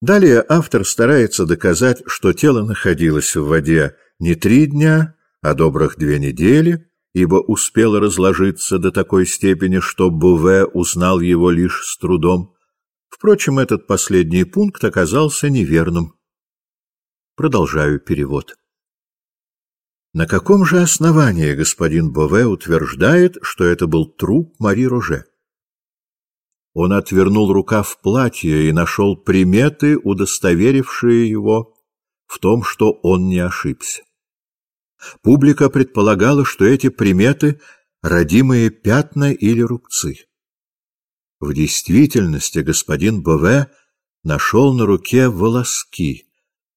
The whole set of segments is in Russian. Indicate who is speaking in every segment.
Speaker 1: Далее автор старается доказать, что тело находилось в воде не три дня, а добрых две недели, ибо успело разложиться до такой степени, что Буве узнал его лишь с трудом. Впрочем, этот последний пункт оказался неверным. Продолжаю перевод. На каком же основании господин Бове утверждает, что это был труп Мари Роже? Он отвернул рукав платья и нашел приметы, удостоверившие его в том, что он не ошибся. Публика предполагала, что эти приметы — родимые пятна или рубцы. В действительности господин Бове нашел на руке волоски,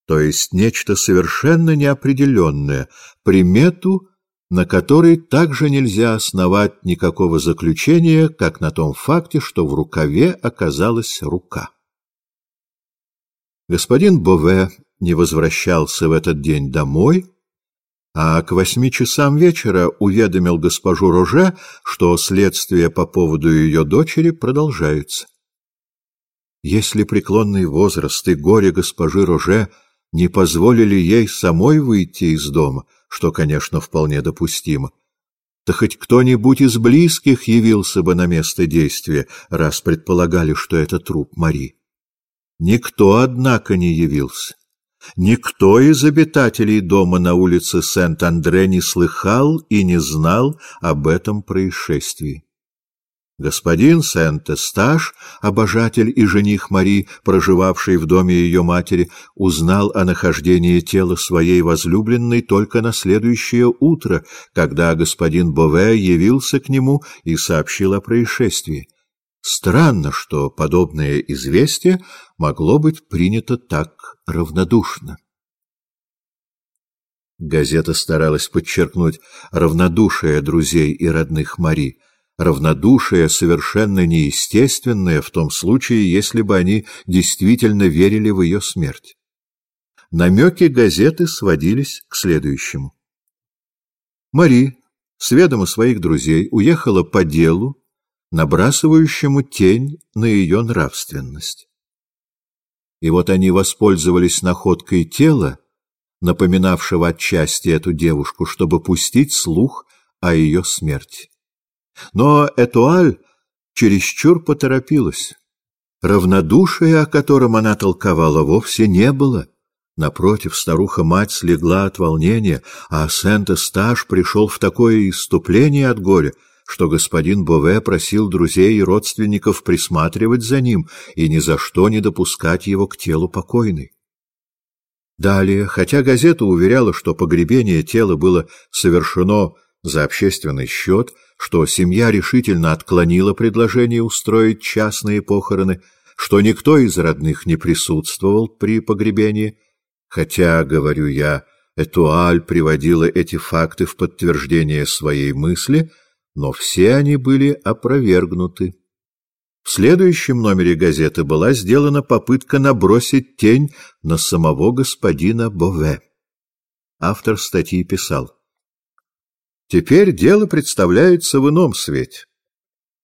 Speaker 1: то есть нечто совершенно неопределенное, примету, на которой также нельзя основать никакого заключения, как на том факте, что в рукаве оказалась рука. Господин Бове не возвращался в этот день домой, а к восьми часам вечера уведомил госпожу Роже, что следствие по поводу ее дочери продолжается. Если преклонный возраст и горе госпожи Роже не позволили ей самой выйти из дома, что, конечно, вполне допустимо, то хоть кто-нибудь из близких явился бы на место действия, раз предполагали, что это труп Мари. Никто, однако, не явился. Никто из обитателей дома на улице Сент-Андре не слыхал и не знал об этом происшествии. Господин Сент-Эстаж, обожатель и жених Мари, проживавший в доме ее матери, узнал о нахождении тела своей возлюбленной только на следующее утро, когда господин Бове явился к нему и сообщил о происшествии. Странно, что подобное известие могло быть принято так равнодушно. Газета старалась подчеркнуть равнодушие друзей и родных Мари, равнодушие совершенно неестественное в том случае, если бы они действительно верили в ее смерть. Намеки газеты сводились к следующему. Мари, с ведома своих друзей, уехала по делу, набрасывающему тень на ее нравственность. И вот они воспользовались находкой тела, напоминавшего отчасти эту девушку, чтобы пустить слух о ее смерти. Но Этуаль чересчур поторопилась. Равнодушия, о котором она толковала, вовсе не было. Напротив, старуха-мать слегла от волнения, а Сент-Эстаж пришел в такое иступление от горя, что господин Бове просил друзей и родственников присматривать за ним и ни за что не допускать его к телу покойной. Далее, хотя газета уверяла, что погребение тела было совершено за общественный счет, что семья решительно отклонила предложение устроить частные похороны, что никто из родных не присутствовал при погребении, хотя, говорю я, Этуаль приводила эти факты в подтверждение своей мысли — но все они были опровергнуты. В следующем номере газеты была сделана попытка набросить тень на самого господина Бове. Автор статьи писал. Теперь дело представляется в ином свете.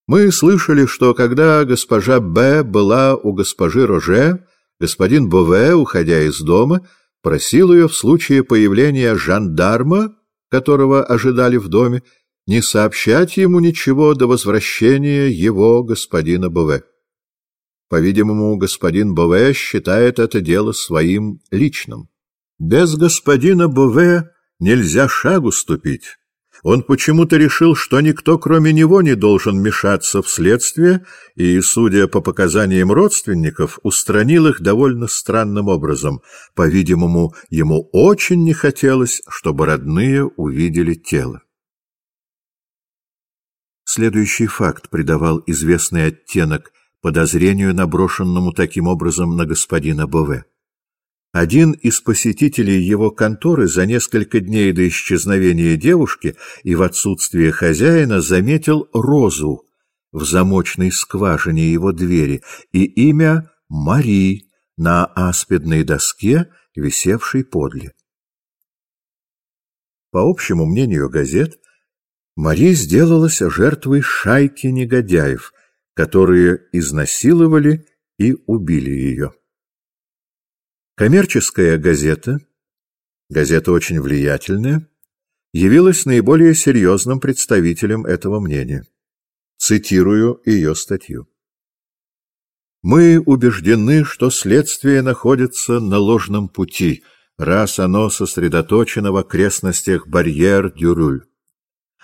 Speaker 1: Мы слышали, что когда госпожа Б. была у госпожи Роже, господин Бове, уходя из дома, просил ее в случае появления жандарма, которого ожидали в доме, не сообщать ему ничего до возвращения его господина Бове. По-видимому, господин Бове считает это дело своим личным. Без господина Бове нельзя шагу ступить. Он почему-то решил, что никто, кроме него, не должен мешаться в следствие, и, судя по показаниям родственников, устранил их довольно странным образом. По-видимому, ему очень не хотелось, чтобы родные увидели тело. Следующий факт придавал известный оттенок подозрению, наброшенному таким образом на господина Бове. Один из посетителей его конторы за несколько дней до исчезновения девушки и в отсутствие хозяина заметил розу в замочной скважине его двери и имя Мари на аспидной доске, висевшей подле. По общему мнению газет, Мари сделалась жертвой шайки негодяев, которые изнасиловали и убили ее. Коммерческая газета, газета очень влиятельная, явилась наиболее серьезным представителем этого мнения. Цитирую ее статью. «Мы убеждены, что следствие находится на ложном пути, раз оно сосредоточено в окрестностях барьер-дюрюль.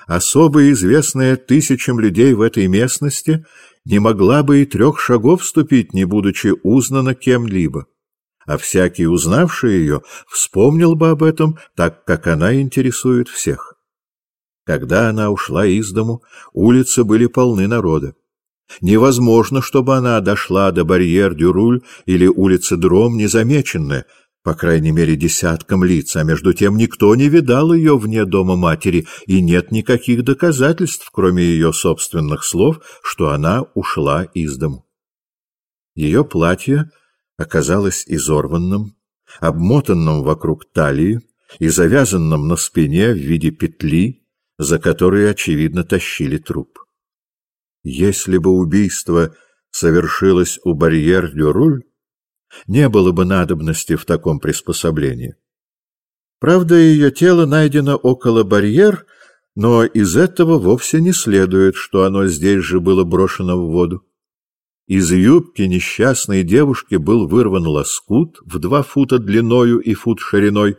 Speaker 1: Особо известная тысячам людей в этой местности не могла бы и трех шагов ступить, не будучи узнана кем-либо а всякий, узнавший ее, вспомнил бы об этом, так как она интересует всех. Когда она ушла из дому, улицы были полны народа. Невозможно, чтобы она дошла до барьер-дюруль или улицы Дром незамеченная, по крайней мере, десятком лиц, а между тем никто не видал ее вне дома матери, и нет никаких доказательств, кроме ее собственных слов, что она ушла из дому. Ее платье оказалось изорванным, обмотанным вокруг талии и завязанным на спине в виде петли, за которой, очевидно, тащили труп. Если бы убийство совершилось у барьер-дюруль, не было бы надобности в таком приспособлении. Правда, ее тело найдено около барьер, но из этого вовсе не следует, что оно здесь же было брошено в воду. Из юбки несчастной девушки был вырван лоскут в два фута длиною и фут шириной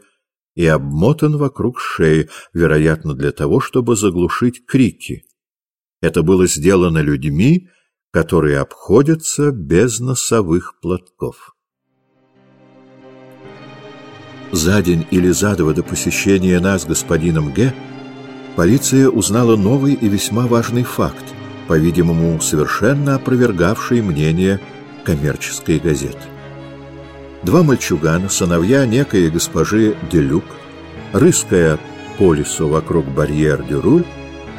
Speaker 1: и обмотан вокруг шеи, вероятно, для того, чтобы заглушить крики. Это было сделано людьми, которые обходятся без носовых платков. За день или за два до посещения нас господином Г. полиция узнала новый и весьма важный факт по-видимому, совершенно опровергавший мнение коммерческой газеты. Два мальчугана, сыновья некой госпожи Делюк, рыская по лесу вокруг барьер-дюруль,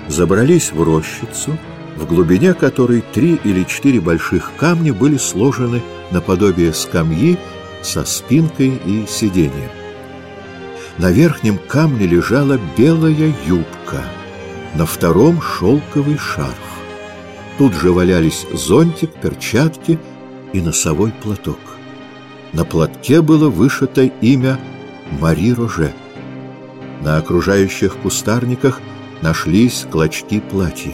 Speaker 1: забрались в рощицу, в глубине которой три или четыре больших камня были сложены наподобие скамьи со спинкой и сиденьем. На верхнем камне лежала белая юбка, на втором — шелковый шарф. Тут же валялись зонтик, перчатки и носовой платок. На платке было вышито имя Мари Роже. На окружающих кустарниках нашлись клочки платья.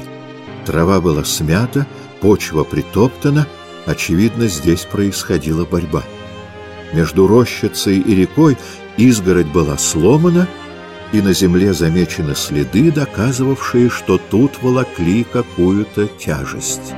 Speaker 1: Трава была смята, почва притоптана, очевидно, здесь происходила борьба. Между рощицей и рекой изгородь была сломана, и на земле замечены следы, доказывавшие, что тут волокли какую-то тяжесть.